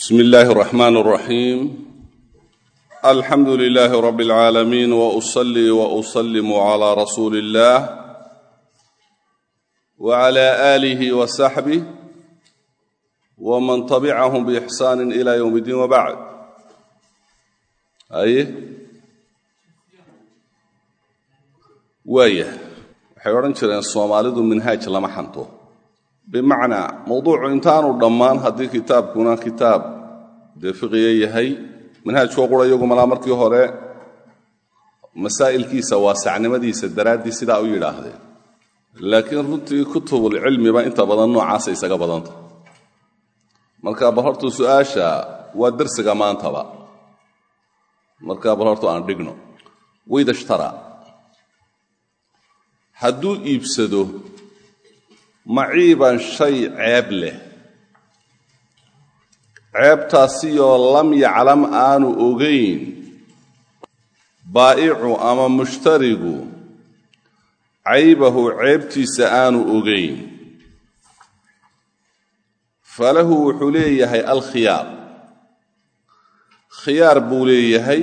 bismi illaahi araxmaan araxiim alxamdu lilaahi rabi alcaalamiin wa usalli wa usallimu calaa rasuuli illaah wa calaa aalihi wa saxbih wa man tabicahum biixsaanin ila yowm iddiin wa bacd haye waayah waxay odhan jireen soomaalidu minhaaj lama xanto bimacnaa mowduucu intaanu dhammaan haddii kitaabkuna kitaab dee yahay manhaajkoo qura iyagu malaa markii hore. Masaa'ilkiisa waasacnimadiisa daraaddii sidaa u yidhaahdeen. Laakiin runtii kutubulcilmiba inta badan noocaasa isaga badanta. Marka bal hortu su'aasha waa darsiga maantaba. Marka bal hortu aan dhigno. Waydashtara hadduu iibsado maciiban shay ceeb leh. Ceebtaasiyoo lam yaclam aanu ogayn baa'icu ama mushtarigu caybahu ceebtiisa aanu ogayn falahu wuxuu leeyahay alkhiyaar. Khiyaar buu leeyahay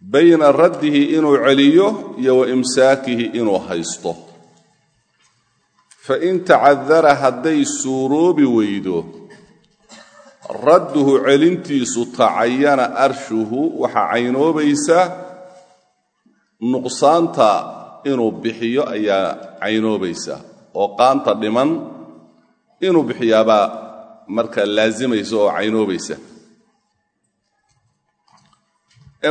bayna raddihi inuu celiyo iyo wa imsaakihi inuu haysto fain tacadara hadday suuroobi weydo radduhu celintiisu tacayana arshuhu waxaa caynoobaysa nuqsaanta inuu bixiyo ayaa caynoobaysa oo qaanta dhiman inuu bixiyaabaa marka laasimaysa oo caynoobaysa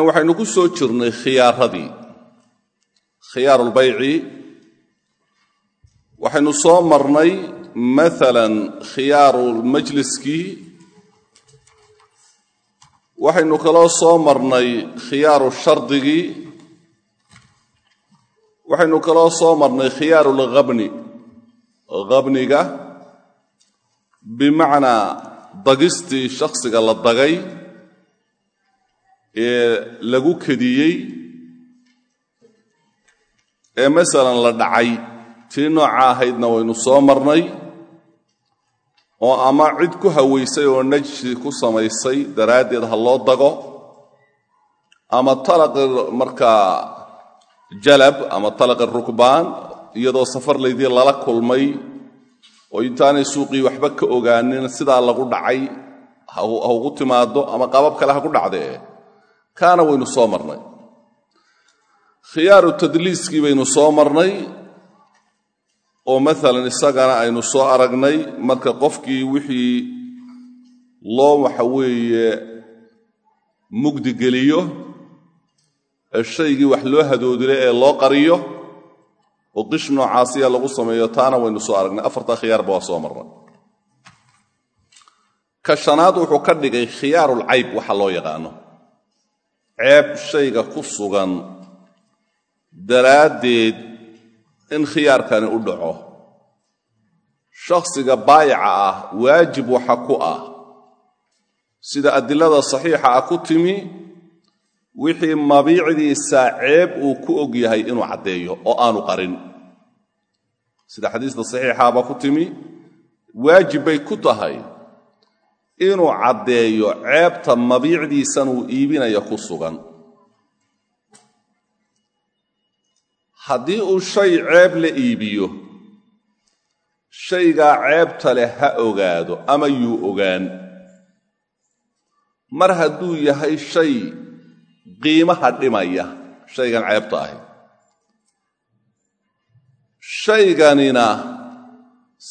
waxaynu ku soo jirnay khiyaaradii khiyaarulbayci waxaynu soo marnay maalan khiyaarulmajliskii waxaynu kaloo soo marnay khiyaaru shardigii. Waxaynu kaloo soo marnay khiyaarulkhabni khabniga bimacnaa dagistii shakhsiga la dagay ee lagu kediyey ee masalan la dhacay tii nooca ahaydna waynu soo marnay oo ama cid ku hawaysay oo najsi ku samaysay daraaddeed ha loo dago ama talaqi markaa jalab ama talaqi rukbaan iyadoo safarlaydii lala kulmay oo intaanay suuqii waxba ka ogaanin sidaa lagu dhacay ha ugu timaado ama qabab kale ha ku dhacdee kaana waynu soo marnay. Khiyaaru tadliiskii baynu soo marnay oo maalan isagana aynu soo aragnay marka qofkii wixii loo waxa weeye mugdi geliyo ee shaygii wax loo hadoodile ee loo qariyo oo qish noocaasiya lagu sameeyo taana waynu soo aragnay. Afarta khiyaarba waa soo marnay. Ka shanaad wuxuu ka dhigay khiyaarulcayb waxa loo yaqaano. Ceeb shayga ku sugan daraaddeed in khiyaarkani u dhaco. Shakhsiga baayaca ah waajib waxa ku ah. Sida adilada saxiixa ah ku timi wixii mabiicdiisa ceeb uu ku og yahay inuu caddeeyo oo aanu qarin. Sida xadiista saxiixaaba ku timi waajib bay ku tahay inuu caddeeyo ceebta mabiicdiisan uu iibinaya ku sugan haddii uu shay ceeb la iibiyo shaygaa ceebta leh ha ogaado ama yuu ogaan. Mar hadduu yahay shay qiimaha dhimaya shaygan ceebta ahi. Shayganina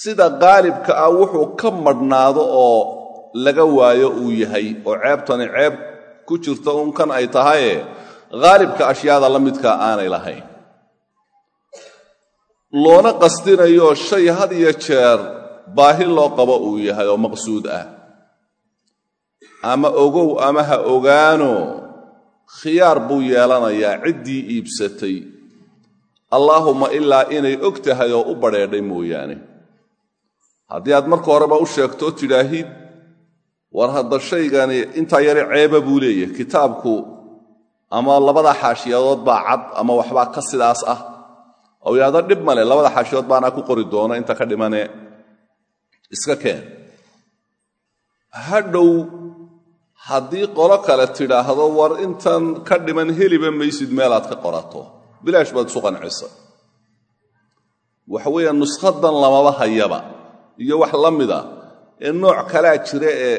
sida qaalibka ah wuxuu ka madhnaado oo laga waayo uu yahay oo ceebtani ceeb ku jirta un kan ay tahaye qaalibka ashyaada la midkaa aanay lahayn loona qastinayo shay had iyo jeer baahi loo qabo uu yahay oo maqsuud ah. Ama ogow ama ha ogaano khiyaar buu yeelanayaa ciddii iibsatay. Allaahumma ilaa inay og tahay oo u badheedhay mooyaane. Haddii aad marka horeba u sheegto tidhaahid war hadda shaygani intaa yare ceeba buu leeyahay kitaabku ama labada xaashiyadood baa cad ama waxbaa ka sidaas ah oo yidhahdo dhib male labada xaashiyood baanaa ku qori doona inta ka dhimane. Iska keen. Hadhow haddii qolo kale tidhaahdo war intan ka dhiman heliba maysid meelaad ka qorato. Bilaash baad isu qancisa. Waxa weeye nuskhadan lamaba hayaba. Iyo wax la mida ee nooc kalaa jira ee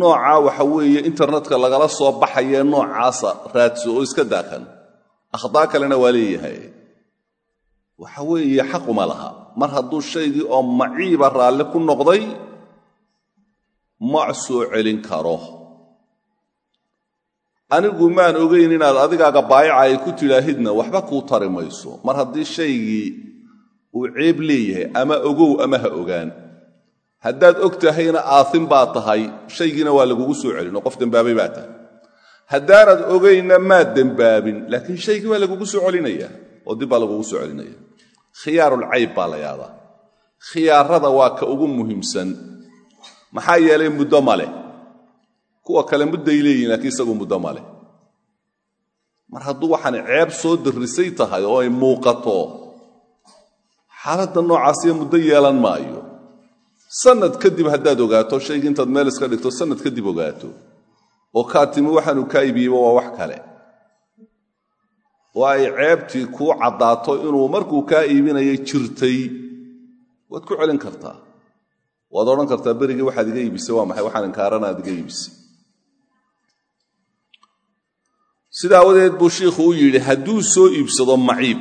noocaa waxa weeye internetka lagala soo baxayee noocaasa raadso oo iska daakan. Akhdaa kalena waa leeyahay waxa weeye xaquma laha. Mar hadduu shaygii oo maciiba raalli ku noqday ma soo celin karo. Anigu maan ogayn inaad adigaaga baayaca ay ku tidhaahidna waxba kuu tari mayso. Mar haddii shaygii uu ceeb leeyahay ama ogow ama ha ogaan. Haddaad og tahayna aatin baa tahay shaygiina waa lagugu soo celin oo qof dembaabay baa tahay. Haddaanad ogaynna maad dembaabin laakiin shaygii waa lagugu soo celinaya oo dib baa lagugu soo celinaya khiyaarulcayb baa la yaadaa khiyaarada waa ka ugu muhiimsan. Maxaa yeelay muddo male kuwa kale mudday leeyihiin laakiin isagu muddo male mar hadduu waxaan ceeb soo darrisay tahay oo ay muuqato xaaladda noocaasiyo muddo yeelan maayo. Sanad kadib haddaad ogaato shaygi intaad meel iska dhigto sanad kadib ogaato. Oo kaa timi waxaanu kaa ibiyeyba waa wax kale oo ay ceebtii kuu caddaato inuu markuu kaa iibinayay jirtay. Waad ku celin kartaa. Waad odhan kartaa berigii waxaad iga iibisay waa maxay? Waxaan inkaarana aad iibisay. Sida awadeed buu shiikhu u yidhi hadduu soo iibsado maciib.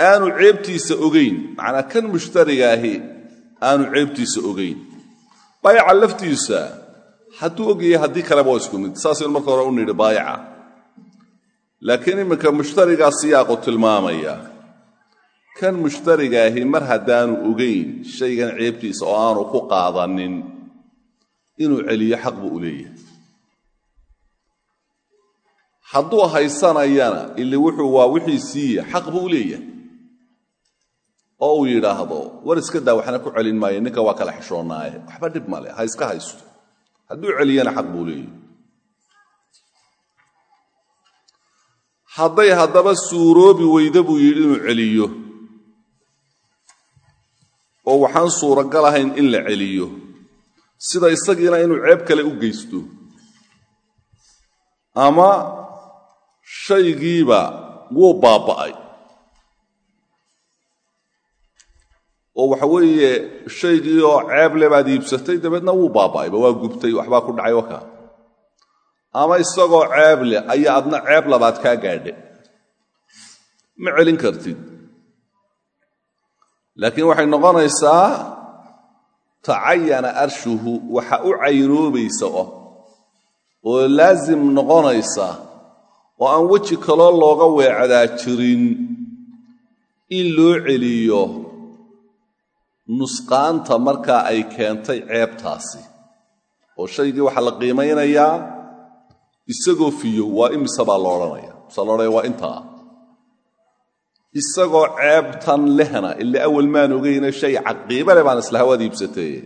Aanu ceebtiisa ogayn macnaa kan mushtariga ahi aanu ceebtiisa ogayn baayaca laftiisa hadduu ogyahay haddii kaleba waa isku mid. Saasaynu marka hore u nidhi baayaca laakiin iminka mushtarigaa siyaaqu tilmaamaya. Kan mushtarigaahi mar haddaanu ogayn shaygan ceebtiisa oo aanu ku qaadanin inuu celiyo xaq buu u leeyahay. Hadduu haysanayana ili wuxuu waa wixii siiye xaq buu leeyahay. Oo uu yidhaahdo war iska daa waxna ku celin maayo ninka waa kala xishoonnaaye waxba dhib male ha iska haysto. Hadduu celiyana xaq buu leeyahay hadday haddaba suuroobi weyda buu yidhi inuu celiyo. Oo waxaan suuragal ahayn in la celiyo. Sida isagiina inuu ceeb kale u geysto. Ama shaygiiba wuu baaba'ay. Oo waxa weeye shaygii oo ceeb le baad iibsatay dabeedna wuu baaba'ayba waa gubtay waxbaa ku dhacay waka ama isagoo ceeb leh ayaa adna ceeb labaad kaa gaadhe. Ma celin kartid. Laakiin waxay noqonaysaa tacayana arshuhu waxa u caynoobaysa oo oo laasim noqonaysa oo aan weji kaloo looga weecdaa jirin in loo celiyo nusqaanta markaa ay keentay ceebtaasi. Oo shaygii waxaa la qiimaynayaa isagoo fiyo waa imise baa lo odhanaya. Mise la odhanaya waa intaa. Isagoo ceebtan lehna ila awal maan ogeyne shay caqiiba leh baan isla hawaad iibsatee.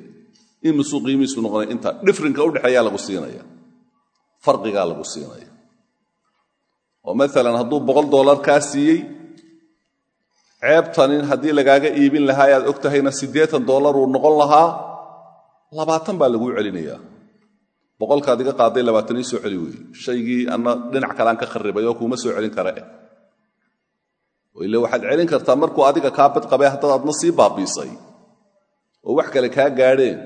Imisuu qiimihiisu noqonaya intaa. Dhifrinka udhexeeyaa lagu siinaya. Farqigaa lagu siinaya. Oo maalan hadduu boqol dollar kaa siiyey ceebtanin haddii lagaaga iibin lahaa aad og tahayna siddeetan noqon lahaa labaatan baa laguu celinayaa boqolkaad iga qaaday labaatan soo celi weeye. Shaygii anna dhinac kalean ka kharribay oo kuuma soo celin kara eh waxaad celin kartaa markuu adiga kaa badqabay haddaad adna sii baabiisay. Oo wax kale kaa gaadheen.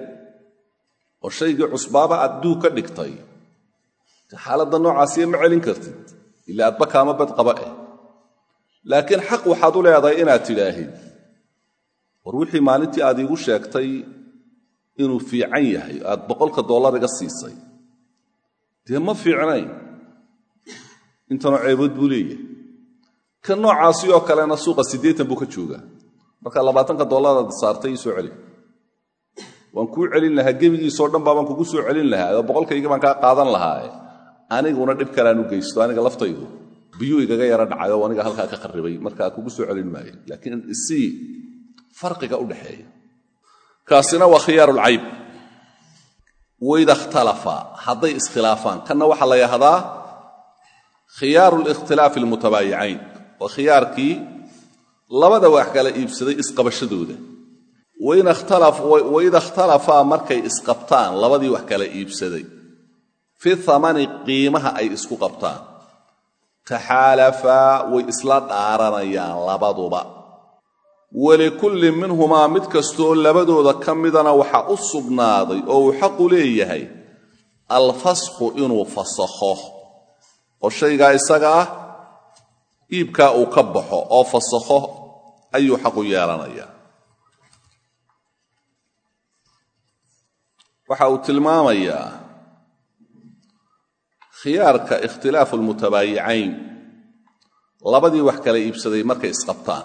Oo shaygii cusbaaba aad duu ka dhigtay. Xaaladda noocaasiya ma celin kartid. Ila adba kaama badqaba eh. Laakiin xaq waxaad u leedahay inaad tidhaahid war wixii maalintii aad iigu sheegtay inuu fiican yahay aad boqolka dollar iga siisay. Dee ma fiicnayn? Intanoo ceebood buu leeyahay. Kan noocaasi oo kalena suuqa siddeetan buu ka joogaa. Marka labaatanka dollaraad saartay ii celi waan kuu celin lahaa gebigiisoo dhan baabaan kugu soo celin lahaa. Oo boqolkaygii baan kaa qaadan lahaae aniguna dhib kaleaan u geysto aniga laftaydu biyuu igaga yaro dhacay oo aniga halkaa ka qarribay. Markaa kugu soo celin maayo. Laakiin isii farqiga u dhexeeya kaasina waa khiyaarulcayb wayda ikhtalafa hadday iskhilaafaan. Kanna waxaa la yahdaa khiyaaru likhtilaafi almutabaayicayn waa khiyaarkii labada wax kala iibsaday isqabashadooda. Waida ikhtalafaa markay isqabtaan labadii wax kala iibsaday. Fi thamani qiimaha ay isku qabtaan. Taxaalafaa way isla dhaaranayaan labaduba walikulli minhumaa mid kastoo labadooda ka midana waxaa u sugnaaday oo uu xaqu leeyahay alfasqu inuu fasakho oo shaygaa isaga ah iibkaa uu ka baxo oo fasakho ayuu xaqu yeelanayaa. Waxa uu tilmaamayaa khiyaarka ikhtilaafu almutabaayicayn labadii wax kala iibsaday markay isqabtaan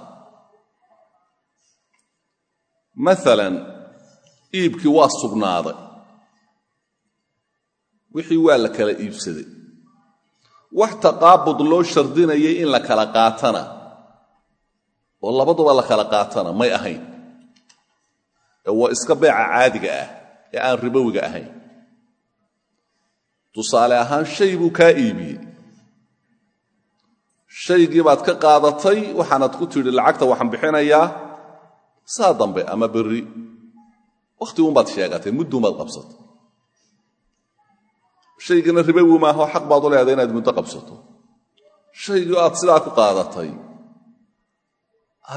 maalan iibkii waa sugnaaday. Wixii waa la kala iibsaday. Wax taqaabud loo shardinayay in la kala qaatana. Oo labaduba la kala qaatana may ahayn. Ee waa iska beeca caadiga ah ee aan ribowiga ahayn. Tusaale ahaan shay buu kaa iibiyey. Shaygii baad ka qaadatay waxaanad ku tidhi lacagta waxaan bixinayaa saa dambe ama berri wakhti unbaad sheegatay mudduunbaad qabsatay shaygiina ribowi maaho xaq baad u leedahay inaad muddo qabsato. Shaygii aad sidaa ku qaadatay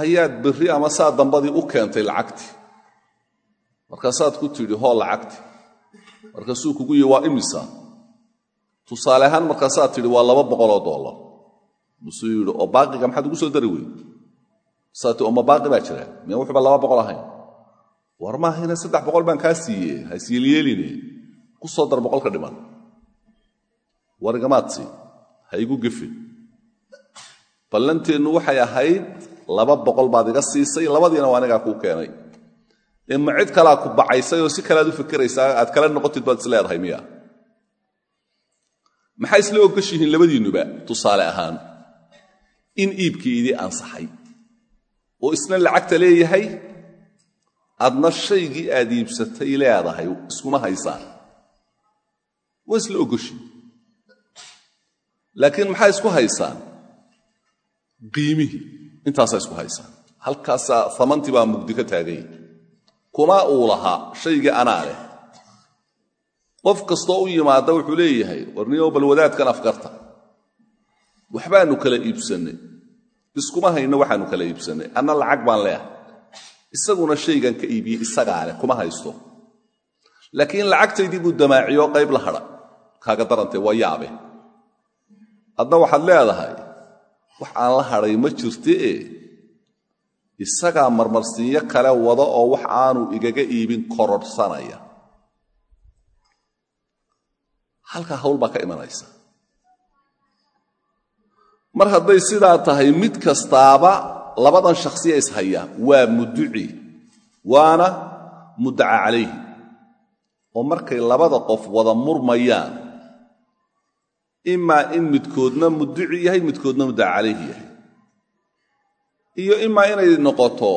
ayaad berri ama saa dambadii u keentay lacagtii markaasaad ku tidhi hoo lacagti. Markaasuu kugu yihi waa imisa? Tusaale ahaan markaasaad tidhi waa laba boqoloo dollar musuu yidhi oo baaqiga maxaad ugu soo dari wey saati oo ma baaqi baa jira. Miya wuxuuba laba boqol ahayn. War maahayna saddex boqol baan kaa siiye haisyeelyeeline ku soo dar boqolka dhiman. Sii. Ha igu gefin ballanteennu waxay ahayd laba boqol baad iga siisay. Labadiina waa anigaa kuu keenay. Ee ma cid kalaa ku bacaysay oo si kalead u fikiraysaa aad kala noqotid baad is miya maxaa isla ogoshihiin labadiinnuba? Tusaale ahaan in iibkii idii ansaxay oo isna lacagta leeyahay adna shaygii aad iibsatay leedahay iskuma haysaan. Waa isla ogoshihin laakiin maxaa isku haysaan? Qiimihii. Intaasaa isku haysaan. Halkaasaa amantii baa mugdi ka taaganya kuma uu lahaa shaygii anaa leh. Qof kastoo u yimaada wuxuu leeyahay warniyow bal wadaadkan afkarta. Waxbaanu kala iibsannay iskuma hayno waxaanu kala iibsannay anna lacag baan leehay isaguna shaygan ka iibiyey isagaa leh kuma haysto. Laakiin lacagtaydii buu damaaciyo qayb la hadha kaaga darantee waa yaabe. Adna waxaad leedahay wax aan la hadhay ma jirtee isagaa marmarsiinyo kale wada oo wax aanu igaga iibin korodhsanaya halkaa hawl baa ka imanaysa mar hadday sidaa tahay mid kastaaba labadan shakhsiya ishaya waa muduci waana muddaca calayhi. Oo markay labada qof wada murmayaan imaa in midkoodna muduci yahay midkoodna muddaca calayhi yahay. Iyo imaa inay noqoto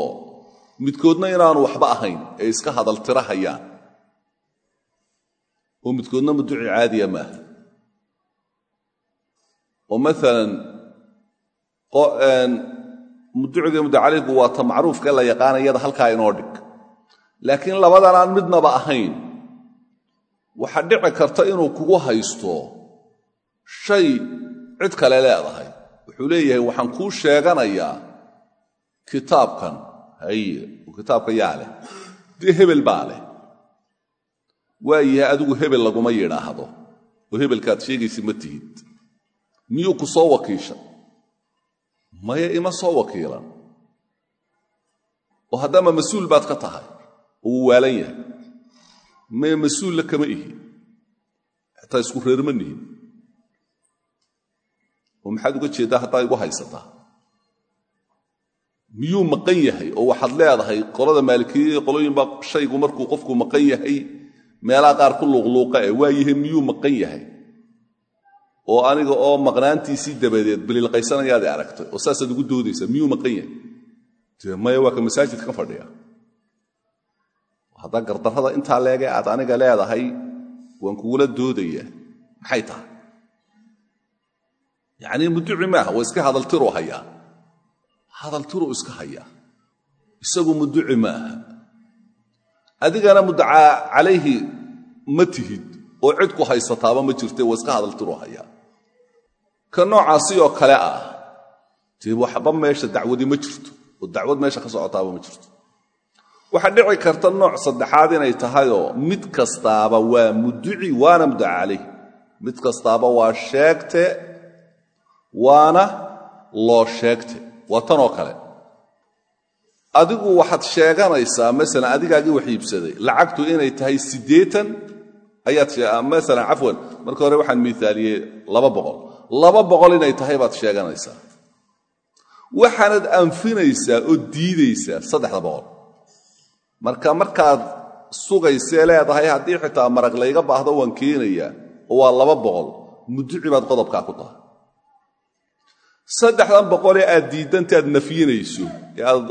midkoodna inaanu waxba ahayn ee iska hadaltira hayaan oo midkoodna muduci caadiya maaha. Oo maalan muduciga muddacalaygu waa ta macruufka la yaqaanayada halkaa inoo dhig. Laakiin labadan aan midnaba ahayn waxaa dhici karta inuu kugu haysto shay cid kale leedahay. Wuxuu leeyahay waxaan kuu sheeganayaa kitaabkan. Haye kitaabka yaa leh. Dee hebel baa leh. Waa yahay adigu hebel laguma yidhaahdo. Oo hebelkaad sheegaysa ma tihid. Miyuu ku soo wakiisha maya ima soo wakiilan. Oo haddama mas'uul baad ka tahay oo wuu waalan yahay. Maya mas'uulla kama ihi. Xitaa isku reerma nihin. Oo maxaad uga jeeddaa haddaa igu haysataa? Miyuu maqan yahay oo waxaad leedahay qolada maalikiyada qolooyinbaa shaygu markuu qofku maqan yahay meelaha qaar ku luuqluuqa e waa yahay miyuu maqan yahay oo aniga oo maqnaantiisii dabadeed baliilqaysanayaad aragtay oo saasaad ugu doodaysaa miyuu maqan yahay? Maya waa ka masaajidka ka fadhiya. Haddaa gardarrada intaa leege aad aniga leedahay waan kugula doodayaa maxay tahay? Yacnii muduci maaha waa iska hadaltiruu hayaa. Hadaltiruu iska hayaa. Isagu muduci maaha adigana muddacaa calayhi ma tihid oo cid ku haysataaba ma jirte waa iska hadaltiruu hayaa ka noocaasi oo kale ah. Dee waxba meesha dacwadi ma jirto. Oo dacwad meesha ka socotaaba ma jirto. Waxaa dhici karta nooc saddexaad inay tahayoo mid kastaaba waa mudduci waana muddaca mid kastaaba waa sheegte waana loo sheegte. Waa tanoo kale. Adigu waxaad sheeganaysaa masalan adigaagii wax iibsaday lacagtu inay tahay siddeetan ayaad masalan cafwan marka hore waxaan miaaliyey laba boqol laba boqol inay tahay baad sheeganaysaa waxaanad anfinaysaa oo diidaysaa saddexda boqol. Marka markaad sugaysee leedahay haddii xitaa marag layga baahdo waan keenayaa oo waa laba boqol mudduci baad qodobkaa ku tahay. Saddexdan boqolee aad diidanta aad nafyinayso ee aad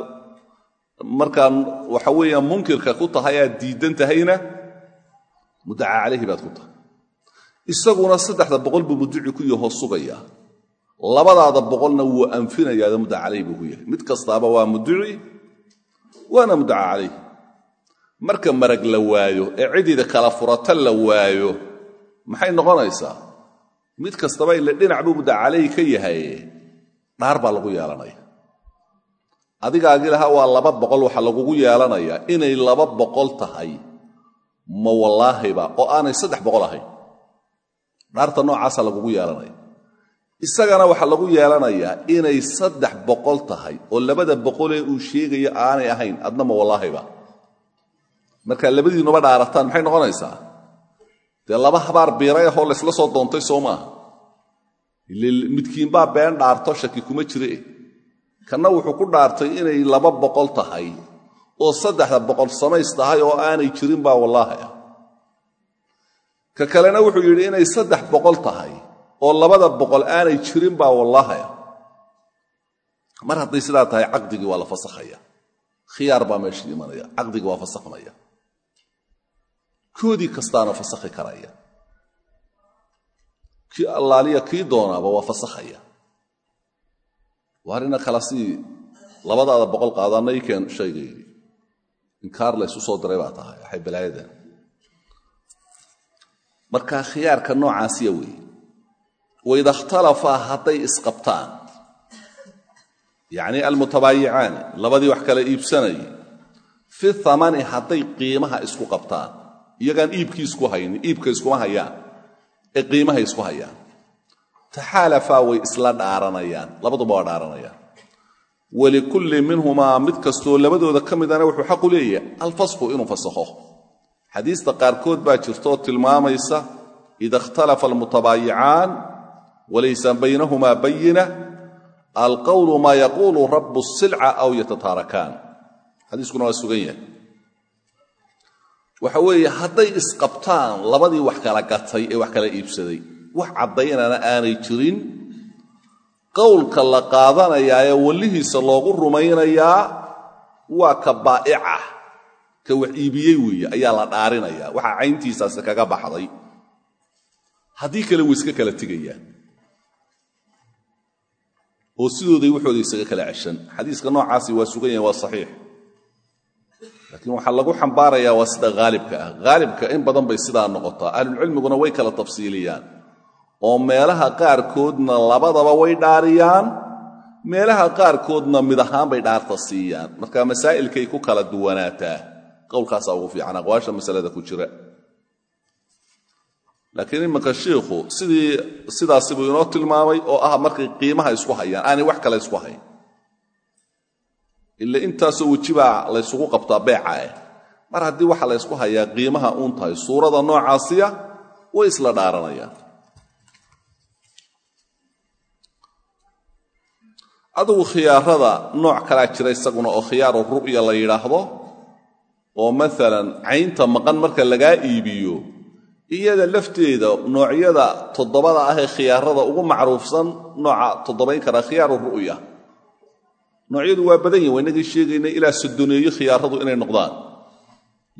markaa waxa weeyaan munkirka ku tahay aad diiddan tahayna muddaca calayhi baad ku tahay isaguna saddexda boqol buu mudduci ku yahoo sugayaa labadaada boqolna wuu anfinayaado muddaca calayhi buu ku yahay. Mid kastaaba waa mudduci waana muddaca calayhi. Marka marag la waayo ee cidida kala furata la waayo maxay noqonaysaa? Mid kastaba ila dhinac buu muddaca calayhi ka yahay dhaar baa lagu yeelanaya adigaagii lahaa waa laba boqol waxaa lagugu yeelanayaa inay laba boqol tahay. Ma wallaahiba oo aanay saddex boqol ahayn dhaarta noocaasaa lagugu yeelanaya isagana waxaa lagu yeelanayaa inay saddex boqol tahay oo labada boqolee uu sheegayo aanay ahayn adna ma wallaahiba markaa labadiinuba dhaarataan maxay noqonaysaa? Dee laba habaar biiray ahoo laysla soo doontay soo maaha midkiinbaa been dhaarto shaki kuma jire. Kanna wuxuu ku dhaartay inay laba boqol tahay oo saddexda boqol samays tahay oo aanay jirin baa wallaahi. ah ka kalena wuxuu yidhi inay saddex boqol tahay oo labada boqol aanay jirin baa wallaahi ah. Mar hadday sidaa tahay caqdigii waa la fasakhaya khiyaar baa meesha imanaya caqdigii waa fasakhmaya koodii kastaana fasakhi karaya. Kii allaaliya kii doonaaba waa fasakhaya waarina kala sii labadaada boqol qaadanay keen shaygaygi inkaar laysu soo diray baa tahay waxay balaayadan markaa khiyaarka noocaasiya weeye waida ikhtalafaa hadday isqabtaan. Yacni almutabaayicaani labadii wax kala iibsanayay fi thamani hadday qiimaha isku qabtaan. Iyagaan iibkii isku haynin iibka iskuma hayaan. Ee qiimahay isku hayaan. Taxaalafaa way isla dhaaranayaan labaduba waa dhaaranayaan. Walikulli minhumaa mid kastoo labadooda ka midana wuxuu xaqu leeyahay alfasxu inuu fasakho xadiista qaarkood baa jirtaoo tilmaamaysa ida ikhtalafa almutabaayicaan walaysa baynahumaa bayina alqowlu maa yaquulu rabu silca aw yatataarakaan. Xadiiskuna waa sugan yahay. Waxa weeye hadday isqabtaan labadii wax kala gatay ee wax kala iibsaday wax caddaynana aanay jirin qowlka la qaadanayaa ee wallihiisa loogu rumaynayaa waa ka baa'ica ka wax iibiyey weeye ayaa la dhaarinayaa waxaa cayntiisaasi kaga baxday. Haddii kale way iska kala tegayaan oo sidooday waxooda isaga kala ceshan. Xadiiska noocaasi waa sugan yahay waa saxiix. Laakiin waxaa lagu xambaarayaa waa sida haalibka ah. Haalibka in badan bay sidaa noqotaa. Ahlulcilmiguna way kala tafsiiliyaan. Oo meelaha qaarkoodna labadaba way dhaariyaan. Meelaha qaarkoodna mid ahaan bay dhaarta siiyaan. Marka masaa'ilkay ku kala duwanaataa qowlkaasaa ugu fiican aqwaasha masalada ku jira. Laakiin iminka shiikhu sidii sidaasi buu inoo tilmaamay oo ah markay qiimaha isku hayaan aanay wax kale isku hayn. Ila intaasoo wejibaa laysugu qabtaa beeca eh. Mar haddii waxa la ysku hayaa qiimaha uun tahay suurada noocaasiya way isla dhaaranayaan. Adugu khiyaarada nooc kalaa jira isaguna oo khiyaaru ru'ya la yidhaahdo oo maalan caynta maqan marka lagaa iibiyo iyada lafteeda noocyada toddobada ah ee khiyaarada ugu macruufsan nooca toddobayn karaa khiyaaru ru'ya. Noocyadu waa badan yihiin waa sheegaynay ilaa sodoneeyo khiyaaradu inay noqdaan.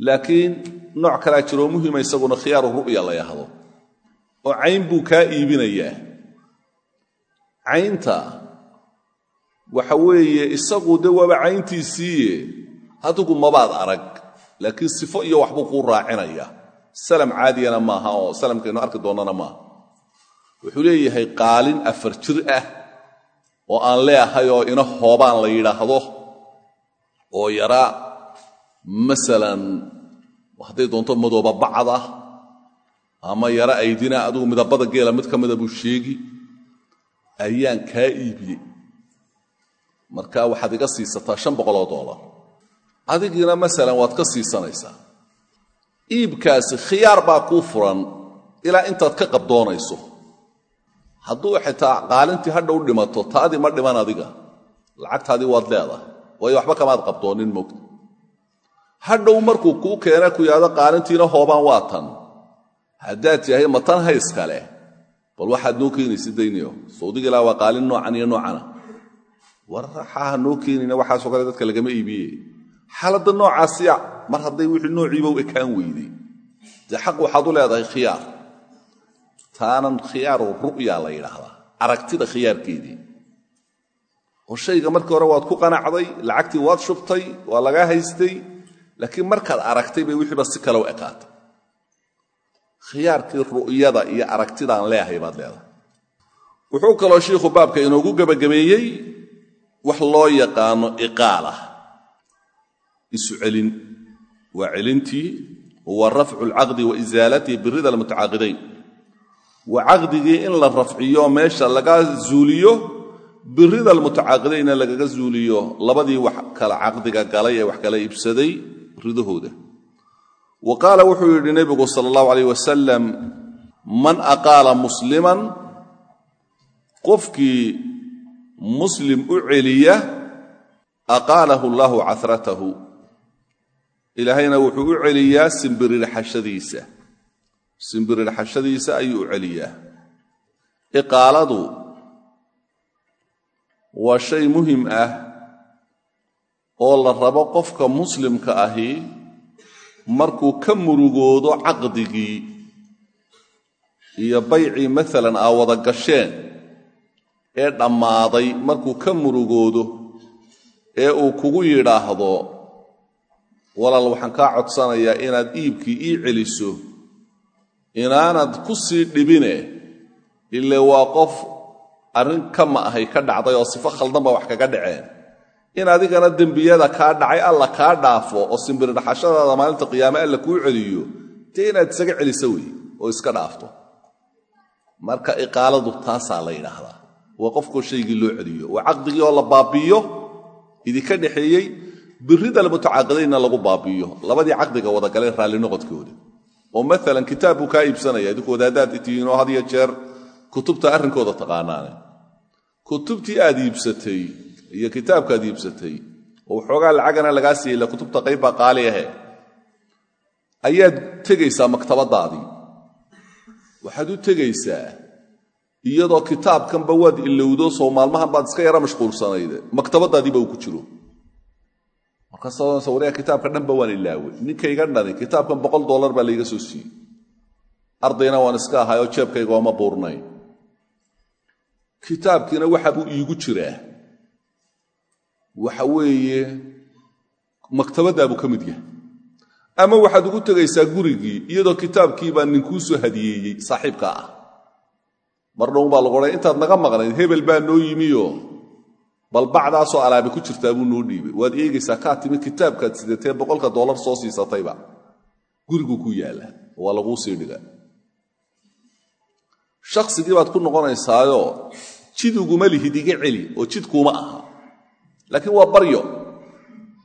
Laakiin nooc kalaa jiroo muhima isaguna khiyaaru ru'ya la yahdo oo cayn buu kaa iibinayaa caynta waxa weeye isagu de waaba cayntiisiiye hadigu mabaad arag laakiin sifo iyo waxbuu kuu raacinaya. Salam caadiyana maaha oo salamkaynu arki doonnana maaha. Wuxuu leeyahay qaalin afar jir ah oo aan leeahay oo ina hoobaan la yidhaahdo oo yaraa masalan hadday doonto madooba bacad ah ama yaro aydina adugu midabada geela mid ka mida buu sheegi ayaan kaa iibiyey marka waxaad iga siisataa shan boqoloo dollar adigiina masalan waad ka siisanaysaa. Iibkaasi khiyaar baa kuu furan ilaa intaad ka qabdoonayso. Hadduu xitaa qaalintii hadha dhimato taadii ma dhiman adiga. Lacagtaadii waad leedahay. Waayo waxba kamaad qabdoonin mogta hadhow markuu kuu keena ku yidhahdo qaalintiina hoobaan waa tan. Haddaad tiahay ma tan hayska leh bal waxaad noo keenaysa dayniyo. Sawdiga ilaa waa qaalin noocan iyo noocana. War raxaha noo keenayna waxaasoo kale dadka lagama iibiye xaaladda noocaasiya mar hadday wixii noociiba u ekaan weyday dee xaq waxaad u leedahay khiyaar. Taanan khiyaaru ru'ya la yidhaahdaa aragtida khiyaarkeedii. Oo shayga markii hore waad ku qanacday lacagtii waad shubtay waa lagaa haystay laakiin markaad aragtay bay wixiiba si kale u ekaatay. Khiyaarkii ru'yada iyo aragtidaan leehay baad leedahay. Wuxuu kaloo shiikhu baabka inoogu gebagabeeyey wax loo yaqaano iqaala isu waa celintii wa rafcu lcaqdi wa isaalatihi birida almutacaaqidayn. Waa caqdigii in la rafciyo meesha laga zuuliyo birida almutacaaqidaynna lagaga zuuliyo labadii wax kala caqdiga galay ee wax kala iibsaday ridahooda. Wa qaala wuxuu yidhi nebigu sala allahu alayh wasalam man aqaala musliman qofkii muslim u celiya aqaalahu allahu caratahu ilaahayna wuxuu u celiyaa simbirirxashadiisa simbirirxashadiisa ayuu u celiyaa. Iqaaladu waa shay muhiim ah oo la rabo qofka muslimka ahi markuu ka murugoodo caqdigii iyo baycii maalan aa wada gasheen ee dhammaaday markuu ka murugoodo ee uu kugu yidhaahdo walaal waxaan kaa codsanayaa inaad iibkii ii celiso inaanad ku sii dhibine ile waa qof arrin kama ahay ka dhacday oo sifo khaldan ba wax kaga dhaceen. In adigana dembiyada kaa dhacay alla kaa dhaafo oo simbiridhaxashadaada maalinta qiyaame alla kuu celiyo dee inaad isaga celiso wey oo iska dhaafto. Marka iqaaladu taasaa la yidhaahdaa. Waa qofkoo shaygii loo celiyo. Waa caqdigii oo la baabi'iyo idinka dhexeeyey birida almutacaaqidaynna lagu baabi'iyo. Labadii caqdiga wadagalee raalli noqodkooda oo maalan kitaab buu kaa iibsanaya idinku wadaadaad tihiin oo had iyo jeer kutubta arrinkooda taqaanaane. Kutubtii aad iibsatay iyo kitaabkaad iibsatay oo waxoogaa lacagana lagaa siiyey ila kutubta qaybbaa qaali ahe ayaad tegaysaa maktabaddaadii. Waxaad u tegaysaa iyadoo kitaabkanba waad ilowdo soo maalmahan baad iska yara mashquulsanayde maktabaddaadiiba uu ku jiro wariga kitaabka dhanba waan ilaawey ninkayga dhani kitaabkan boqol dollar baa layga soo siiyey. Ardayna waan iska ahay oo jeebkayga ooma buurnayn kitaabkiina waxa buu iigu jiraa. Waxa weeye maktabaddaabuu ka mid yahay. Ama waxaad ugu tegaysaa gurigii iyadoo kitaabkiibaa ninkuu soo hadiyeeyey saaxiibka ah. Mar dhown baa lagu odhay intaad naga maqnayd hebel baa noo yimioo bal bacdaasoo alaabe ku jirtaa buu noo dhiibay. Waad eegaysaa kaa timid kitaabkaad sidatee boqolka dollar soo siisatayba. Guriguu ku yaalla waa laguu sii dhiga shaqsigii baad ku noqonaysaayo jid uguma lihid iga celi oo jidkuuma aha. Laakiin waa baryo.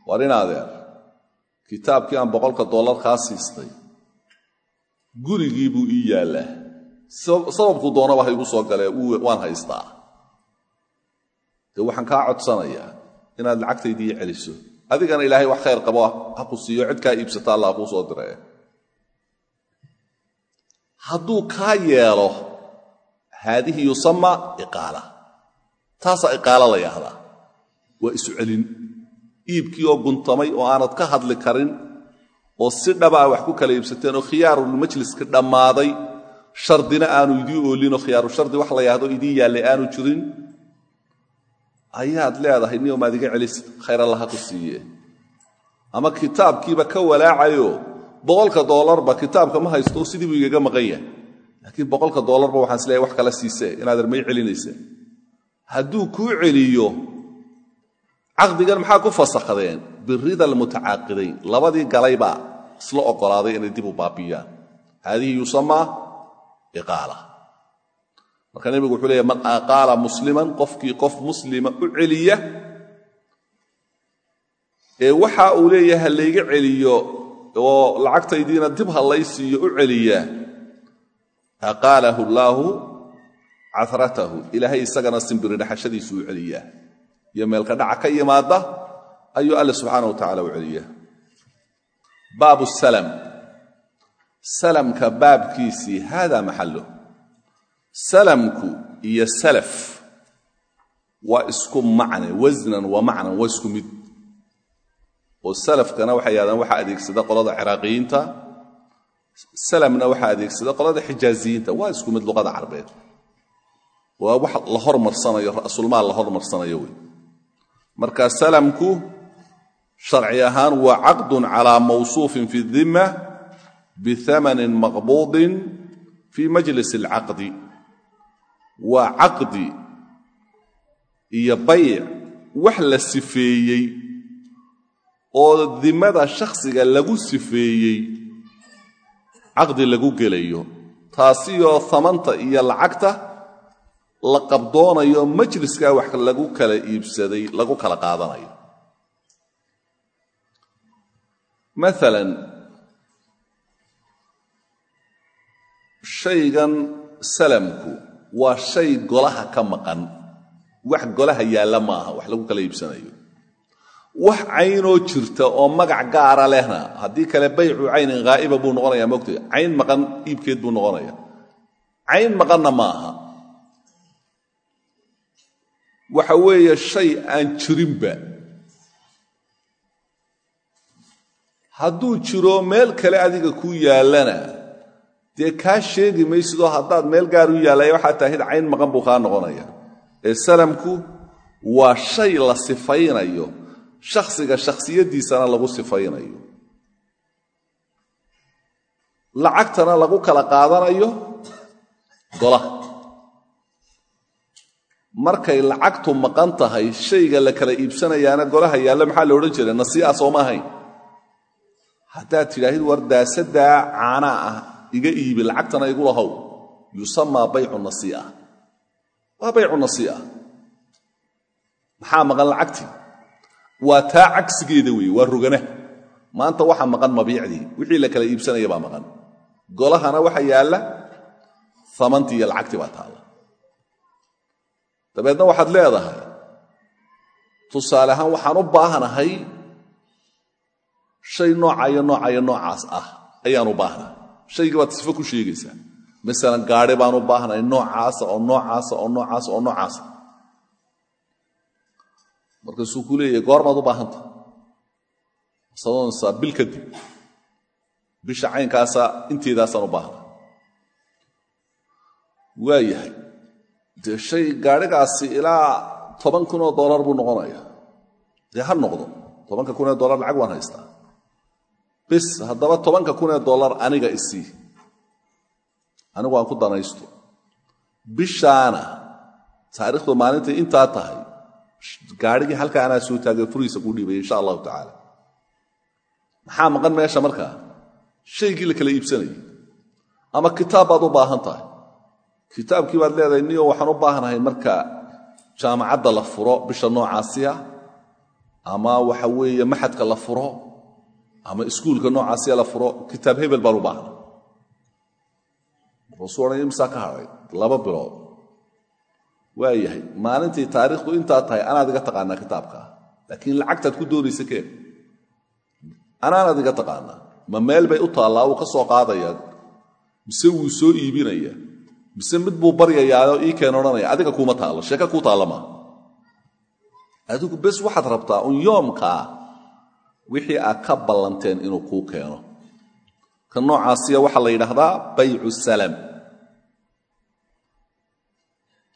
War in adeer kitaabkii aan boqolka dollar kaa siistay gurigii buu ii yaallaa. Sababku doonaba ha igu soo galee waan haystaa dee waxaan kaa codsanayaa inaad lacagtaydii celiso. Adigana ilaahay wax khayr qabo ha ku siiyo cid kaa iibsata allah kuu soo diree. Hadduu kaa yeelo haadihi yusama iqaala. Taasaa iqaalo la yahdaa. Waa isu celin. Iibkii oo guntamay oo aanad ka hadli karin oo si dhaba a wax ku kala iibsateen oo khiyaarulmajliska dhammaaday shardina aanu idii oolinoo khiyaaru shardi wax la yahdo idiin yaallay aanu jirin ayaad leedahay niyo maad iga celisid khayr allaha ku siiye ama kitaabkiiba ka walaacayo boqolka doolarba kitaabka ma haysto sidii buu igaga maqan yahay. Laakiin boqolka doolarba waxaan is leeyahay wax kala siisee inaad ermay celinaysa hadduu kuu celiyo caqdigan maxaa ku fasakhdeen birida almutacaaqidayn. Labadii galaybaa isla oggolaaday inay dib u baabiyaan haadihi yusamaa iqaala marka nebigu wuxuu leeyahy man aqaala musliman qofkii qof muslima u celiya ee waxa uu leeyahay ha layga celiyo oo lacagtaydiina dib ha lay u celiya aqaalahu allaahu caratahu ilaahay isagana simbiri dhaxashadiisu u celiyaa iyo meelka dhaca ka yimaada ayuu alle subxaana wa tacala u celiyaa baabu salam. Salamka baabkiisii hada maxallo salamku iyo salaf waa isku macne wasnan wa macnan waa isku mid. Oo salafkana waxay yidhahdaan waxaa adeegsada qolada ciraaqiyiinta salamna waxaa adeegsada qolada xijaaziyiinta waa isku mid luqada carbeed. Waa wax la hormarsanayo ra'sulmaal la hormarsanayo wey. Marka salamku sharci ahaan waa caqdun calaa mawsuufin fi dimma biamanin maqbuudin fii majlis alcaqdi waa caqdi iyo bayc wax la sifeeyey oo dimada shakhsiga lagu sifeeyey caqdi lagu gelayo. Taasiyoo amanta iyo lacagta la qabdoonayo majliskaa wax lagu kala iibsaday lagu kala qaadanayo. Maalan shaygan salamku waa shay golaha ka maqan. Wax golaha yaalla ma aha wax lagu kala iibsanayo. Wax caynoo jirta oo magac gaara lehna haddii kale baycu caynin haa'iba buu noqonaya mogtay cayn maqan iibkeed buu noqonaya. Cayn maqanna ma aha waxa weeye shay aan jirinba. Hadduu jiro meel kale adiga ku yaallana dee kaa sheegi maysidoo haddaad meel gaar u yaallaya waxaa taahid cayn maqan buu kaa noqonaya. Ee salamku waa shay la sifaynayo shakhsiga shakhsiyaddiisana lagu sifaynayo. Lacagtana lagu kala qaadanayo golaha markay lacagtu maqan tahay shayga la kala iibsanayaana golaha yaalla maxaa la odhan jira nasii'a sooma ahayn. Haddaad tidhaahid war daasaddaa caanaa ah iga iibi lacagtana igu lahow. Yusamaa baycu nasii'a. Waa baycu nasii'a. Maxaa maqan lacagtii waa taa cagsigeeda weeye waa rogana maanta waxa maqan mabiicdii wixii la kala iibsanaya baa maqan. Golahana waxa yaalla amantii iyo lacagtii baa taalla. Dabeedna waxaad leedahay tusaale ahaan waxaan u baahanahay shay nooca iyo nooca iyo noocaas ah ayaan u baahnahay shaygii baad sifo ku sheegaysaa masalan gaadhi baan u baahnahay noocaasa oo noocaasa oo noocaasa oo noocaasa markaasuu ku leeyahay goormaad u baahanta sadoonaysaa bil kadib bisha caynkaasa inteedaasaan u baahna waa yahay dee shay gaadhigaasi ilaa toban kun oo dollar buu noqonaya dee ha noqdo tobanka kun ee dollar lacag waan haystaa bis haddaba tobanka kun ee dollar aniga isii anigu aan ku danaysto. Bishaana taariikhdu maalintay intaa tahay gaadhigii halkaa anaa soo taagay furihiisa kuu dhiibaya insha allahu tacaala. Maxaa maqan meesha markaa shaygii la kala iibsanayay. Ama kitaab baad u baahan tahay? Kitaabkii baad leedahay niyo waxaan u baahanahay marka jaamacadda la furo bisha noocaasiya ama waxa weeye maxadka la furo ama iskuulka noocaasiya la furo kitaab hebel baan u baahana markaasuu odhanaya imsaa ka hadhay laba bilood waa maalintii taariikhdu intaa tahay anaad iga taqaanaa kitaabkaa laakiin lacagtaad ku doonaysa keen anaanaad iga taqaanaa. Ma meel bay u taallaa wuu ka soo qaadaya? Mise wuu soo iibinaya? Mise mid buu baryayaao ii keen odhanaya? Adiga kuuma taallo sheeka kuu taalla maa adigu bes waxaad rabtaa un yoomkaa wixii aad ka ballanteen inuu kuu keeno. Ka noocaasiya waxaa la yidhaahdaa baycu salam.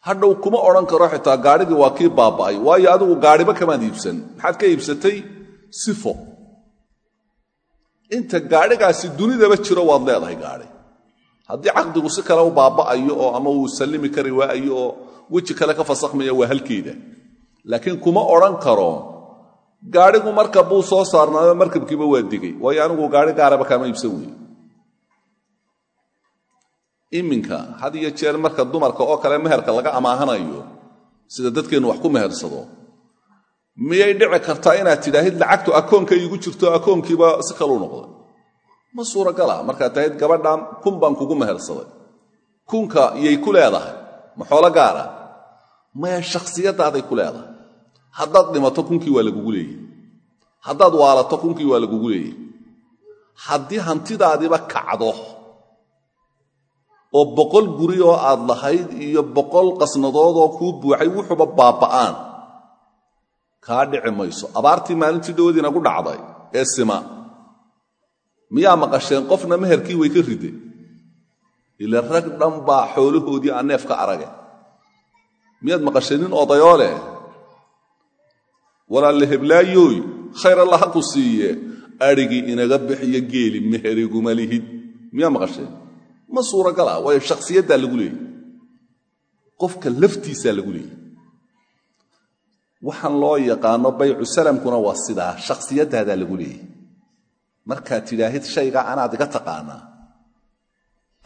Hadhow kuma odhan karo xitaa gaadhigii waa kii baaba'ay waayo adigu gaadhiba kamaad iibsan. Maxaad ka iibsatay? Sifo. Inta gaadhigaasi dunidaba jiro waad leedahay gaadhi. Haddii caqdigu si kale u baaba'ayo oo ama uu sallimi kari waayo oo weji kale ka fasakhmaya waa halkeeda laakiin kuma odhan karo gaadhigu markab buu soo saarnaayo markabkiiba waa digay. Waayo anigu gaadhi gaaraba kaama iibsan weeye iminka had iyo jeer marka dumarka oo kale meherka laga amaahanayo sida dadkeennu wax ku mehersado miyay dhici kartaa inaad tidhaahid lacagtu akoonka iigu jirto akoonkiiba si kaluu noqday. Ma suuragala markaad tahid gabadhan kun baan kugu mehersaday. Kunka yay ku leedahay ma xoolo gaara. Maya shakhsiyadaaday ku leedahay haddaad dhimato kunkii waa lagugu leeyey haddaad waalato kunkii waa lagugu leeyey haddii hantidaadiiba kacdo oo boqol guri oo aad lahayd iyo boqol qasnadood oo kuu buuxay wuxuuba baaba'aan kaa dhici mayso. Abaartii maalintii dhowadiina ku dhacday ee sima. Miyaa maqasheen qofna meherkii way ka ride. Ila rag dhan baa xoolahoodii aan neef ka arage. Miyaad maqasheen nin odayoo leh walaalle heblaayoy khayr alla ha ku siiye adhigii inaga bixiyo geeli meheriguma lihid. Miyaa maqasheen ma suuragala waayo shakhsiyaddaa lagu leeyay qofka laftiisaa lagu leeyay waxaan loo yaqaano baycu salamkuna waa sidaa shakhsiyadaadaa lagu leeyay markaad tidhaahid shayga anaad iga taqaanaa.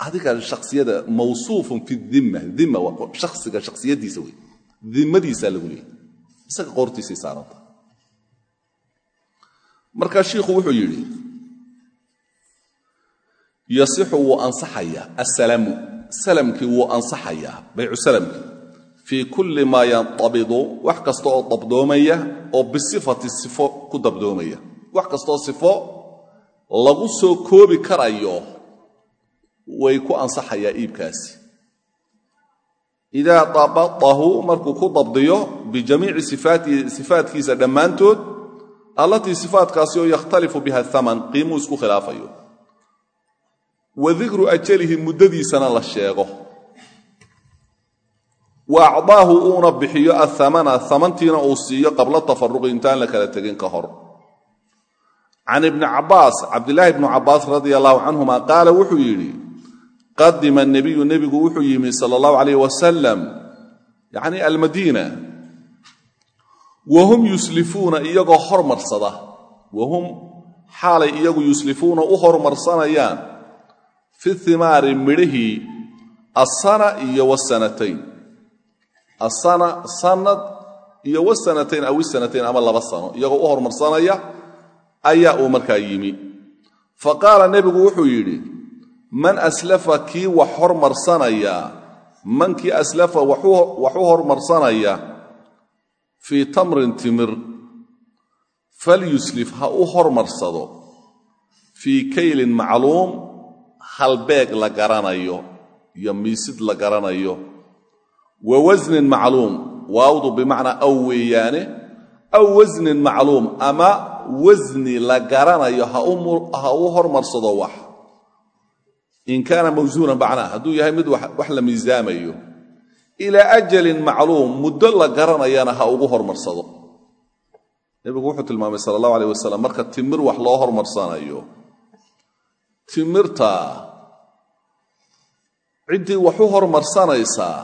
Adiga shaksiyada mawsuufun fi dimma dimma waa shaksiga shaksiyaddiisa wey dimmadiisaa lagu leeyay isaga qoortiisay saaranta. Markaa shiikhu wuxuu yidhi yasixu wuu ansaxayaa asalamu salamkii wuu ansaxayaa baycu salamkii fii kulli maa yantabidu wax kasta oo dabdoomaya oo bisifati sifo ku dabdoomaya. Wax kastaoo sifo lagu soo koobi karayo way ku ansaxayaa iibkaasi idaa dabadahu markuu ku dabdiyo bijamiici sifaatkiisa dhammaantood allatii sifaatkaasi oo yakhtalifu biha aman qiimuu isku khilaafayo. Wa dikru ajalihi muddadiisana la sheego. Wa acdaahu uuna bixiyo ahamana amantiina uu siiyo qabla tafaruqi intaan la kala tegin ka hor. Can ibni cabbaas cabdilaahi bnu cabbaas radia allahu canhuma qaala wuxuu yidhi qadima nebiyu nebigu wuxuu yimi sala allahu alayh wasalam yacni almadiina. Wahum yuslifuuna iyagoo hormarsada. Wahum xaalay iyagu yuslifuuna u hormarsanayaan. Fi himaari midhihii asana iyo wasanatayn asana sanad iyo wasanatayn aw isanatayn ama laba sano iyagoo u hormarsanaya ayaa uu markaa yimi. Fa qaala nebigu wuxuu yidhi man aslafa kii wax hormarsanaya. Mankii aslafa wax u hormarsanaya. Fii tamrin timir. Falyuslif ha u hormarsado. Fii kaylin macluum halbeeg la garanayo iyo miisid la garanayo. Wa wasnin macluum waawdu bimacnaa aw weeyaane. Aw wasnin macluum ama wasni la garanayo ha u hormarsado wax in kaana mawsuunan macnaa hadduu yahay mid wax la miisaamayo ilaa ajalin macluum muddo la garanayana ha ugu hormarsado. Nebigu wuxuu tilmaamay sala allahu alayh wasalam marka timir wax loo hormarsanayo timirta ciddii wax u hormarsanaysaa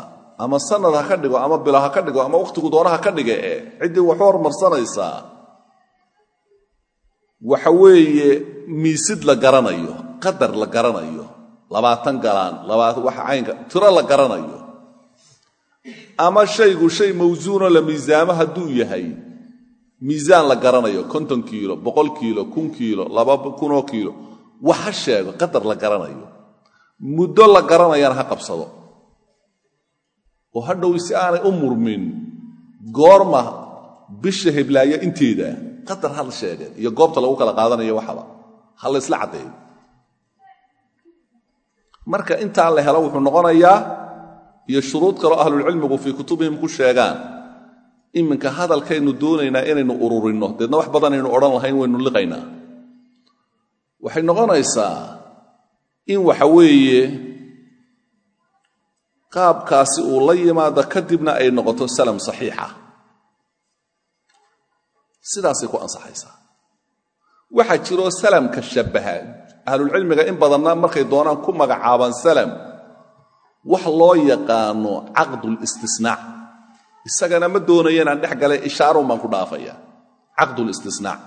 ama sanad ha ka dhigo ama bilo ha ka dhigo ama wakhtigu doona ha ka dhiga e ciddii wax u hormarsanaysaa waxa weeye miisid la garanayo qadar la garanayo labaatan galaan waxa caynka tiro la garanayo. Ama shaygu shay mawsuuno la miisaamo hadduu yahay miisaan la garanayo konton kiilo boqol kiilo kun kiilo laba kunoo kiilo wax ha sheego qadar la garanayo. Muddo la garanayana ha qabsado. Oo ha dhow si aanay u murmin goorma bisha heblaayo inteeda qadar ha la sheege iyo goobta lagu kala qaadanayo waxaba ha la ysla marka intaa la helo wuxuu noqonayaa iyo shuruud kaloo ahlulcilmigu fii kutubihim ku sheegaan iminka hadalkaynu doonaynaa inaynu ururinno. Deedna wax badanaynu odhan lahayn waynu liqaynaa. Waxay noqonaysaa in waxa weeye qaabkaasi uu la yimaado kadibna ay noqoto salam saxiixa. Sidaasay ku ansaxaysaa. Waxaa jiroo salamka shabbaha ahlulcilmiga in badanna markay doonaan ku magacaabaan salam wax loo yaqaano caqdulistisnaac isagana ma doonaya inaan dhex galay ishaarun baan ku dhaafaya. Caqdulistisnaac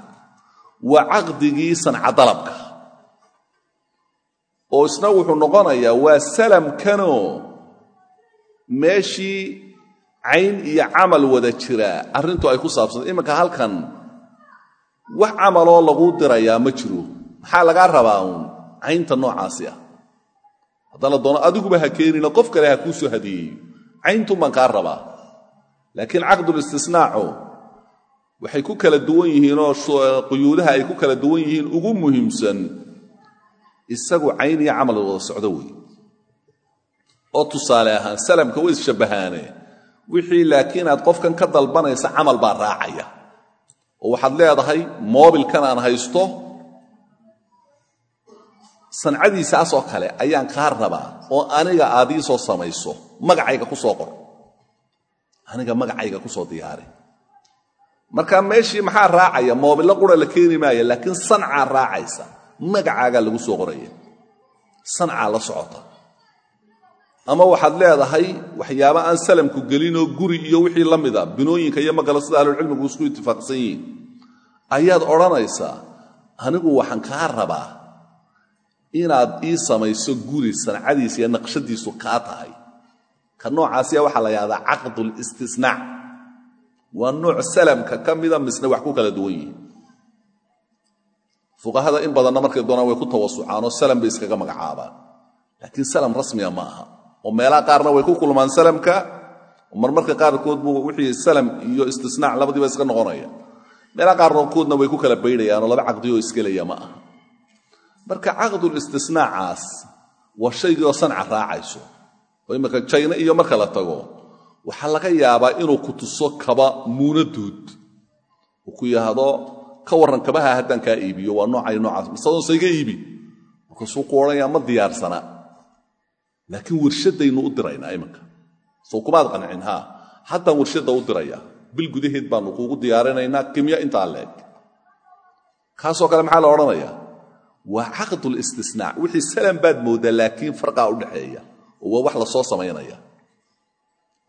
waa caqdigii sanca dalabka oo isna wuxuu noqonayaa waa salamkanoo meeshii cayn iyo camal wada jiraa arrintu ay ku saabsanta iminka halkan wax camaloo laguu dirayaa ma jiro maxaa lagaa rabaa uun? Caynta noocaasi ah. Haddaan la doono adiguba ha keenina qof kale ha kuu soo hadeeyeyo cayntuun baan kaa rabaa. Laakiin caqdulistisnaacu waxay ku kala duwan yihiinoo quyuudaha ay ku kala duwan yihiin ugu muhiimsan isagu cayn iyo camal wada socdo wey. Oo tusaale ahaan salamka way isshabbahaane wixii laakiin aad qofkan ka dalbanaysa camal baa raacaya. Oo waxaad leedahay moobilkan aan haysto sancadiisaasoo kale ayaan kaa rabaa oo aniga aad ii soo samayso magacayga ku soo qor. Aniga magacayga ku soo diyaari marka meeshii maxaa raacaya? Moobillo qura la keeni maaya laakiin sancaa raacaysa. Magacaagaa lagu soo qoraya sancaa la socota. Ama waxaad leedahay waxyaaba aan salamku gelinoo guri iyo wixii la mida binooyinka iyo magala sida ahlulcilmigu isku itifaaqsan yihiin. Ayaad odhanaysaa anigu waxaan kaa rabaa inaad ii samayso guri sancadiisa iyo naqshadiisu kaa tahay. Ka noocaasiya waxaa la yahdaa caqdulistisnaac waa nooc salamka ka mida misne wax ku kala duwan yihiin. Fuqahada in badanna markay doonaan way ku tawasucaanoo salam bay iskaga magacaabaan. Laakiin salam rasmiga ma aha. Oo meelaha qaarna way ku kulmaan salamka marmarka qaarkood buu wixii salam iyo istisnaac labadiiba iska noqonaya. Meelaha qaarkoodna way ku kala baydhayaanoo laba caqdiyoo isgelaya ma aha marka caqdulistisnaacaas waa shaygii oo sanca raacayso. Oo imminka jayna iyo marka la tago waxaa laga yaabaa inuu ku tuso kaba muunadood uu ku yidhaahdo ka warran kabaha haddaan kaa iibiyo waa noocay noocaas masadoonsa iga iibi. Markaasuu ku odhanayaa ma diyaarsana. Laakiin warshadaynu u diraynaa iminka soo kumaad qancin haa. Haddaan warshadda u diraya bil gudaheed baanu kuugu diyaarinaynaa kimya intaa leeg. Kaasoo kale maxaa la odhanayaa waa caqdulistisnaac wixii salam baad mooddaa laakiin farqaa u dhaxeeya oo waa wax la soo samaynaya.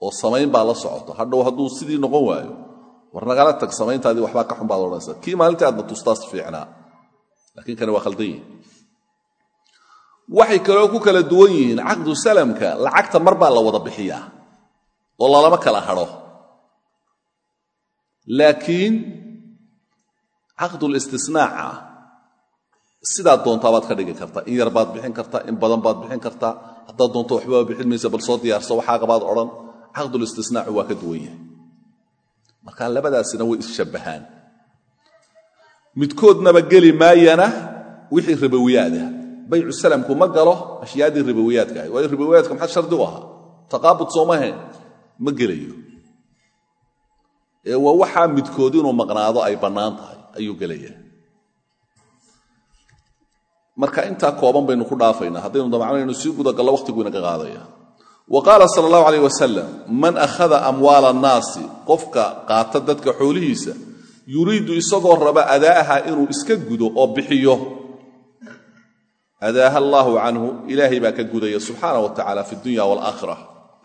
Oo samayn baa la socoto. Hadhow hadduu sidii noqon waayo war nagala tag samayntaadii waxbaa ka xun baad odhanaysaa kii maalintii aadna tustaas fiicnaa. Laakiin kani waa khaldan waxay kaloo ku kala duwan yihiin caqdu salamka. Lacagta mar baa la wada bixiyaa oo lalama kala hadho laakiin caqdulistisnaaca sidaad doontaa baad ka dhigi kartaa. In yar baad bixin kartaa in badan baad bixin kartaa. Haddaad doonto waxbaa bixin maysa bal soo diyaarso waxaagabaad odhan. Caqdulistisnaacu waa ka duwan yahay. Marka labadaasina way isshabbahaan midkoodnaba geli maayana wixii ribowiyaada baycu salamku ma galo ashyaaddii ribowiyaadka ahay waayo ribowiyaadka maxaa shardi u ahaa? Taqaabud soomahayn ma gelayo. Waa waxaa midkood inuu maqnaado ay bannaan tahay ayuu gelaya marka intaa kooban baynu ku dhaafaynaa haddaynu damacnaynu sii gudagallo wakhtigu inaga qaadaya. Wa qaala sala allahu alayh wasalam man akhada amwaala annaasi qofka qaata dadka xoolihiisa yuriidu isagoo raba adaa'aha inuu iska gudo oo bixiyo. Adaaha allaahu canhu ilaahay baa ka gudaya subxaana wa tacaala fi dunya waalaakhira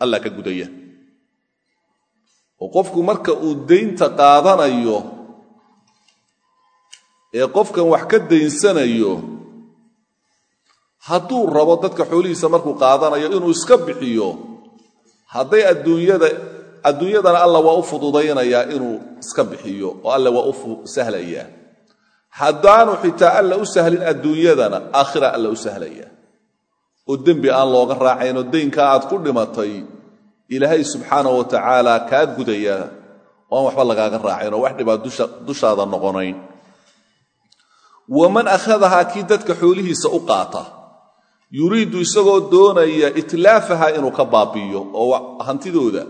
allah ka gudaya. Oo qofku marka uu daynta qaadanayo ee qofkan wax ka daynsanayo hadduu rabo dadka xoolihiisa markuu qaadanayo inuu iska bixiyo hadday adduunyada adduunyadana alla waa u fududaynayaa inuu iska bixiyo oo alla waa u sahlayaa. Haddaanu xitaa alla u sahlin adduunyadana aakhira alla u sahlaya oo dembi aan looga raacaynoo daynkaa aad ku dhimatay ilaahay subxaanah wa tacaala kaa gudaya oo aan waxba lagaaga raacayn oo wax dhibaa dushaada noqonayn. Waman akhadahaa kii dadka xoolihiisa u qaata yuriidu isagoo doonaya itlaafaha inuu ka baabi'iyo oo hantidooda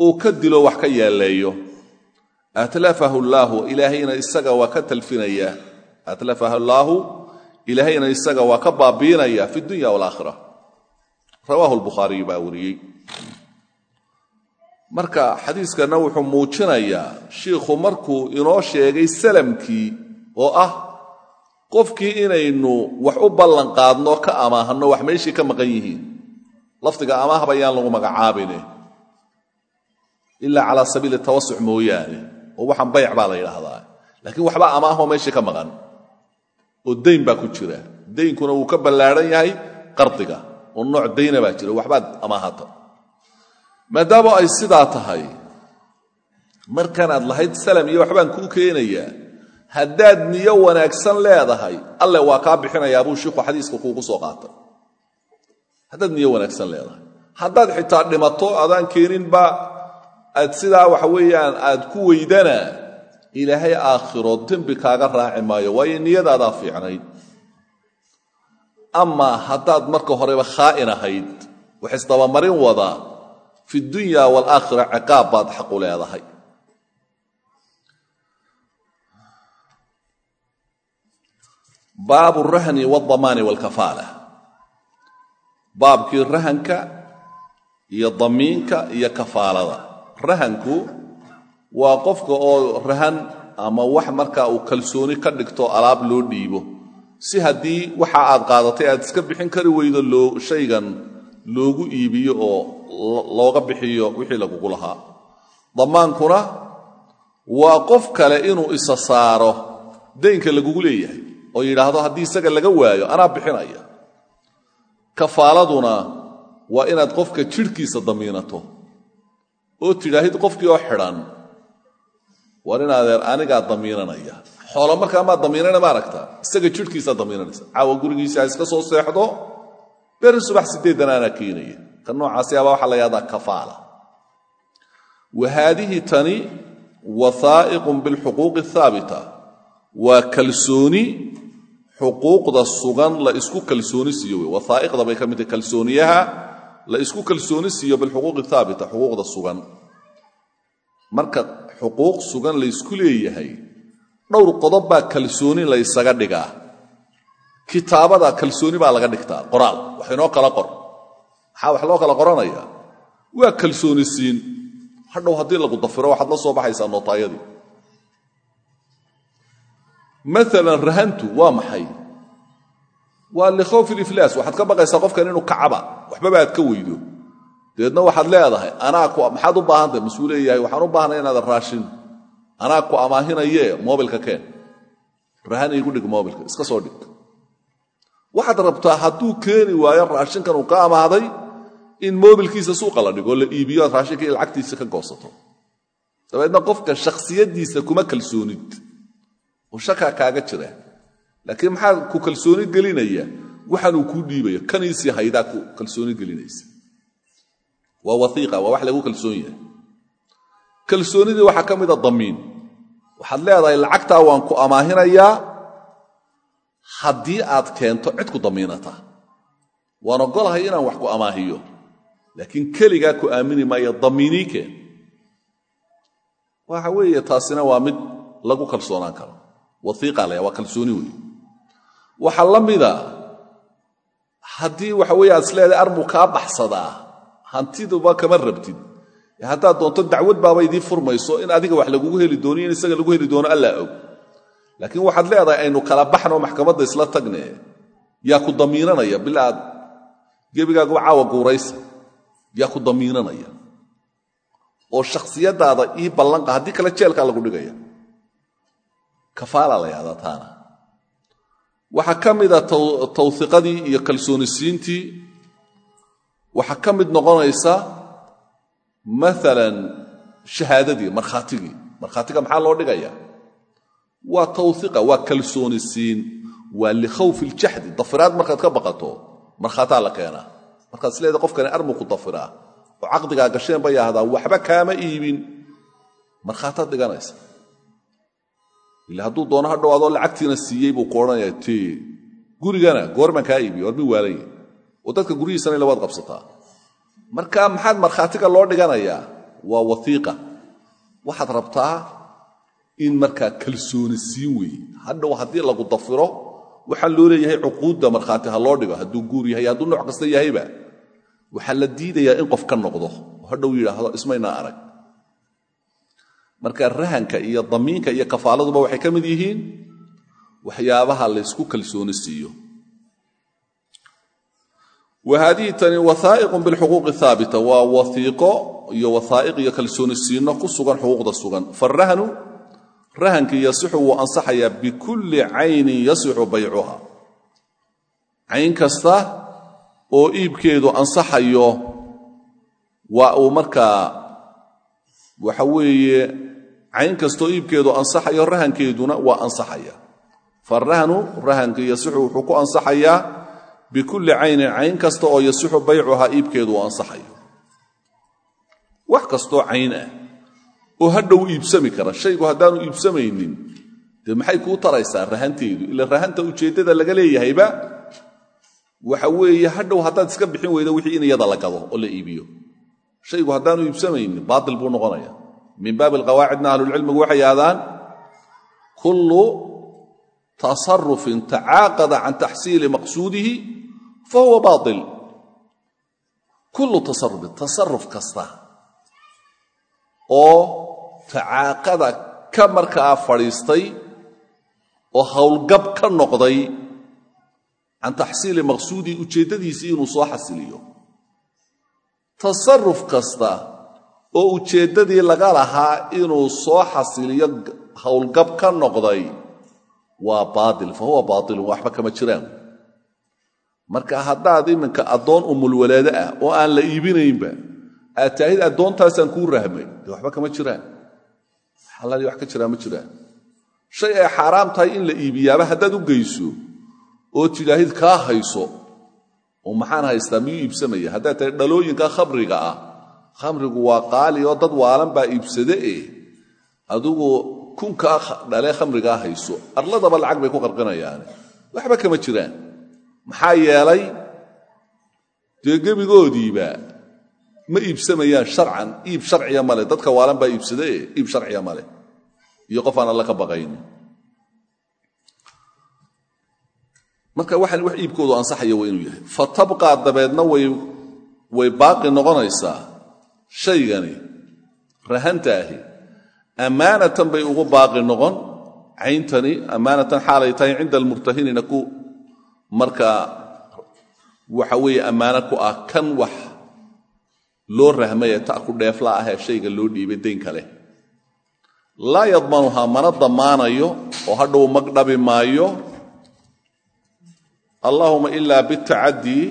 uu ka dilo wax ka yeeleeyo atlafahu llaahu ilaahayna isaga waa ka talfinaya. Atlafahu llaahu ilaahayna isaga waa ka baabi'inaya fi dunya waalaakhira rawaahu lbukhaariyu baa wariyey. Marka xadiiskana wuxuu muujinayaa shiikhu markuu inoo sheegay salamkii oo ah qofkii inaynu wax u ballan qaadno ka amaahanno wax meeshii ka maqan yihiin. Lafdiga amaahba yaan lagu magacaabayne ilaa calaa sabiili tawasuc mooyaane oo waxaan bayc baa la yidhaahdaa. Laakiin waxba amaahoo meeshii ka maqan. Oo dayn baa ku jira. Daynkuna wuu ka ballaadhan yahay qardiga. Oo nooc dayna baa jira. Waxbaad amaahata maadaama ay sidaa tahay markanaad lahayd salam iyo waxbaan kuu keenayaa haddaad niyo wanaagsan leedahay alle waa kaa bixinayaa buu shiiku xadiiska kuugu soo qaatay. Haddaad niyo wanaagsan leedahay. Haddaad xitaa dhimato adaan keeninba aad sidaa waxa weeyaan aad ku weydana ilaahay aakhiro dembi kaaga raaci maayo waayo niyadaadaa fiicnayd. Amaa haddaad marka horeba khaa'in ahayd wax isdabamarin wadaa fi dunya waalaakhira ciqaab baad xaqu leedahay baabu rahni waaldamaani waalkafaala baabkii rahanka iyo damiinka iyo kafaalada. Rahanku waa qofka oo rahan ama wax markaa uu kalsooni ka dhigto alaab loo dhiibo. Si haddii waxa aad qaadatay aad iska bixin kari weydo loo shaygan loogu iibiyo oo looga bixiyo wixii lagugu lahaa. Damaankuna waa qof kale inuu isa saaro. Daynka lagugu leeyahay oo yidhaahdo haddii isaga laga waayo anaa bixinaya. Kafaaladuna waa inaad qofka jidhkiisa damiinato oo tidhaahid qofkii oo xidhan war in adeer anigaa damiinanaya. Xoolo markaa maad damiinana ma aragta isaga jidhkiisaa damiinanaysa caawa gurigiisa iska soo seexdo beri subax sideeddan aanaa keenaya. Ka noocaasi abaa waxaa la yahdaa kafaala. Wa haadihi tani wathaa'iqun bilxuquuqi athaabita waa kalsooni xuquuqda sugan la isku kalsooni siiyo wey wathaa'iqda bay ka mid tahay kalsooniyaha la isku kalsooni siiyo bilxuquuqi athaabita xuquuqda sugan. Marka xuquuq sugan laysku leeyahay dhowr qodob baa kalsooni la ysaga dhigaa. Kitaabada kalsooni baa laga dhigtaa qoraal. Wax inoo kala qor. Maxaa wax loo kala qoranaya? Waa kalsooni siin. Hadhow haddii lagu dafiro waxaad la soo baxaysaa nootaayadii maalan rahantu waa maxay? Waa likhawfi iliflaas waxaad ka baqaysaa qofkan inuu kacaba waxbaba aad ka weydo. Dabeedna waxaad leedahay anaa ku maxaad u baahantahay masuu leeyahay waxaan u baahnay inaadan raashin. Anaa ku amaahinayee moobilka keen. Rahan iigu dhig moobilka iska soo dhig. Waxaad rabtaa hadduu keeni waayo raashinkan uu ka amaaday in moobilkiisa suuqa la dhigo la iibiyo aad raashinka iyo lacagtiisa ka goosato. Dabeedna qofka kuma kalsoonid oo shakaa kaaga jira. Laakiin maxaa ku kalsooni gelinaya? Waxaanuu kuu dhiibaya kaniisii haydaa ku kalsooni gelinaysa. Waa waiiqa waa wax lagu kalsoon yahay. Kalsoonidii waxaa ka damiin. Waxaad leedahay lacagtaa waan ku amaahinayaa. Haddii aad keento cid ku damiinata. Waan ogolahay inaan wax ku amaahiyo. Laakiin keligaa ku aamini maayo damiinii keen waxa weeye taasina waa mid lagu kalsoonaan karo waiiqa laya waa kalsooni wey waxaa la mida haddii waxa weye aad is leedahay arbuu kaa baxsadaa hantiduba kama rabtid. Haddaad doonto dacwad baaba idii furmayso in adiga wax lagugu heli doono in isaga lagu heli doono allaa og. Laakiin waxaad leedahay aynu kala baxno maxkamadda isla tagne. Yaa ku damiinanaya bilaad gebigaaguba caawa guuraysa. Yaa ku damiinanaya oo shakhsiyaddaada ii ballanqa haddii kale jeelkaa lagu dhigaya kafaala la yahdaa taana. Waxaa ka iyo kalsoonisiintii waxaa ka noqonaysa maalan shahaadadii markhaatigii. Markhaatiga maxaa loo dhigaya? Waa tawhiqa waa kalsooni siin waa likhawfi iljaxdi dafiraad markaad ka baqato markhaataa la keenaa markaad isleedahay qofkani armu ku dafiraa. Oo caqdigaa gasheen ba waxba kaama iibin. Markhaataad dhiganaysa ila hadduu doono ha dhowaadoo lacagtiina siiyey buu ku odhanaya te gurigana goormaan kaa iibiya war mi waalanya oo dadka guryihiisana ila qabsataa. Marka maxaad markhaatiga loo dhiganayaa? Waa waiiqa waxaad rabtaa in markaa kalsooni siin weeye hadhow haddii lagu dafiro waxaa loo leeyahay cuquudda markhaati ha loo dhigo. Hadduu guur yahay hadduu nooc kasta yahayba waxaa la diidayaa in qof ka noqdo. Oo hadhow yidhaahdo ismaynaa arag marka rahanka iyo damiinka iyo kafaaladuba waxay ka mid yihiin waxyaabaha laysku kalsooni siiyo wa haadihi tani wathaa'iqun bilxuquuqi haabita waa waiiqo iyo wathaa'iq iyo kalsooni siino ku sugan xuquuqda sugan. Farahnu rahankii yasixu wuu ansaxayaa bikulli caynin yasixu baycuha cayn kasta oo iibkeedu ansaxayo waa uu markaa waxa weeye cayn kastaoo iibkeedu ansaxayo rahankeeduna waa ansaxaya. Farahnu rahankii yasixu wuxuu ku ansaxayaa bikulli caynin cayn kasta oo yasixu baycuhaa iibkeedu uu ansaxayo. Wax kastoo cayn ah oo hadhow iibsami kara shaygu haddaanu iibsamaynin dee maxay kuu taraysaa rahanteedu? Ila rahanta ujeeddada laga leeyahayba waxa weeye hadhow haddaad iska bixin weydo wixii in iyada la gado oo la iibiyo. Shaygu haddaanu iibsamaynin baatil buu noqonaya min baabi alqawaacidna ahlulcilmigu waxay yidhahdaan kullu tasarufin tacaaqada can taxsiili maqsuudihi fa huwa baatil. Kullu tasarufin tasaruf kasta oo tacaaqada ka markaa fadhiistay oo howlgab ka noqday can taxsiili maqsuudihi ujeeddadiisii inuu soo xasiliyo. Tasaruf kasta oo ujeeddadii laga lahaa inuu soo xasiliyo howlgab ka noqday waa baatil fa huwa baatilun waxba kama jiraan. Marka haddaad iminka addoon umulwalaado ah oo aan la iibinaynba aad taahid addoontaasaan kuu rahmay waxba kama jiraan. Xalladii wax ka jiraan ma jiraan. Shay ay xaaraam tahay in la iibiyaaba haddaad u geyso oo tidaahid kaa hayso oo maxaan haystaa miyuu iibsamaya? Haddaad tahay dhalooyinka khamriga ah khamrigu waa qaali oo dad waalan baa iibsade eh adigu kunkaa dhale khamrigaa hayso. Arladaba lacag bay ku qarqinayaane. Waxba kama jiraan. Maxaa yeelay dee ma iibsamayaan sharcan. Iib sharciya male dadka waalan baa iibsade eh iib sharciya male iyo qof aan alla ka baqaynin. Marka waxaan wax iibkoodu ansaxaya waa inuu yahay. Fa tabqaa dabeedna way way baaqi noqonaysaa shaygani rahanta ahi ammaanatan bay ugu baaqi noqon. Cayntani ammaanatan xaalay tahay cinda almurtahinina ku markaa waxa weeye ammaano ku ah kan wax loo rahmaye ta ku dheefla ahee shayga loo dhiibay daynka leh laa yadmanuhaa mana dammaanayo oo hadhow magdhabi maayo. Allaahuma ilaa bitacadii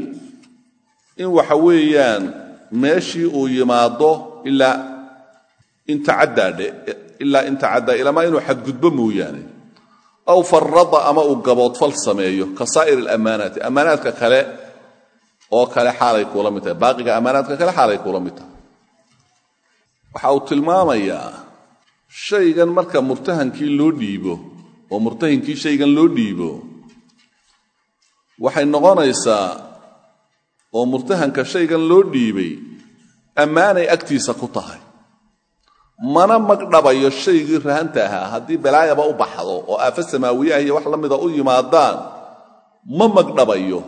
in waxa weeyaan meeshii uu yimaado ilaa in tacaddaadhe ilaa in tacaddaa ilamaa inuu xadgudbo mooyaane. Aw farada ama uu gaboodfal sameeyo ka saa'ir alammaanaati. Ammaanaadka kale oo kale xaalay kuula mid tahay. Baaqiga ammaanaadka kale xaalay kuula mid tahay. Waxa uu tilmaamayaa shaygan marka murtahankii loo dhiibo oo murtahinkii shaygan loo dhiibo waxay noqonaysaa oo murtahanka shaygan loo dhiibay ammaanay agtiisa ku tahay. Mana magdhabayo shaygii rahanta ahaa haddii balaayaba u baxdo oo aafa samaawiyaah iyo wax la mida u yimaadaan ma magdhabayo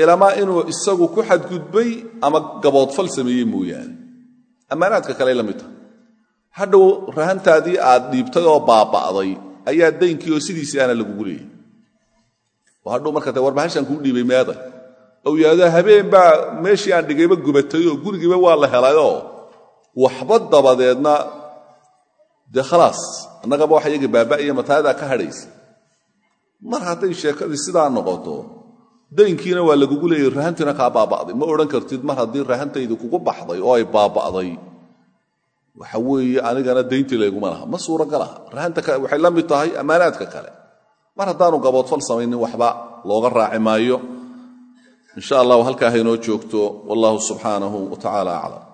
ilamaa inuu isagu ku xadgudbay ama gaboodfal sameeyey mooyaane. Ammaanaadka kale la mid hadhow rahantaadii aad dhiibtay oo baaba'day ayaa daynkii oo sidiisii aana lagugu leeyay oo hadhow marka te war bahashaan kuu dhiibay meeday ou yidhahdo habeen baa meeshii aan dhigayba gubatay oo gurigiiba waa la helayoo waxba dabadeedna dee khalaas annagaba wax iyaga baaba'aya mataayadaa ka hadhaysa. Mar hadday sheekadii sidaa noqoto daynkiina waa lagugu leeyay rahantiina kaa baaba'day. Ma odhan kartid mar haddii rahantaydi kugu baxday oo ay baaba'day waxa weeye anigana dayntii layguma laha. Ma suuragalaha rahanta waxay la mid tahay ammaanaadka kale. Mar haddaanu gaboodfal samaynin waxba looga raaci maayo in sha allahu halkaa haynoo joogto wallahu subxaanahu wa tacaala aclam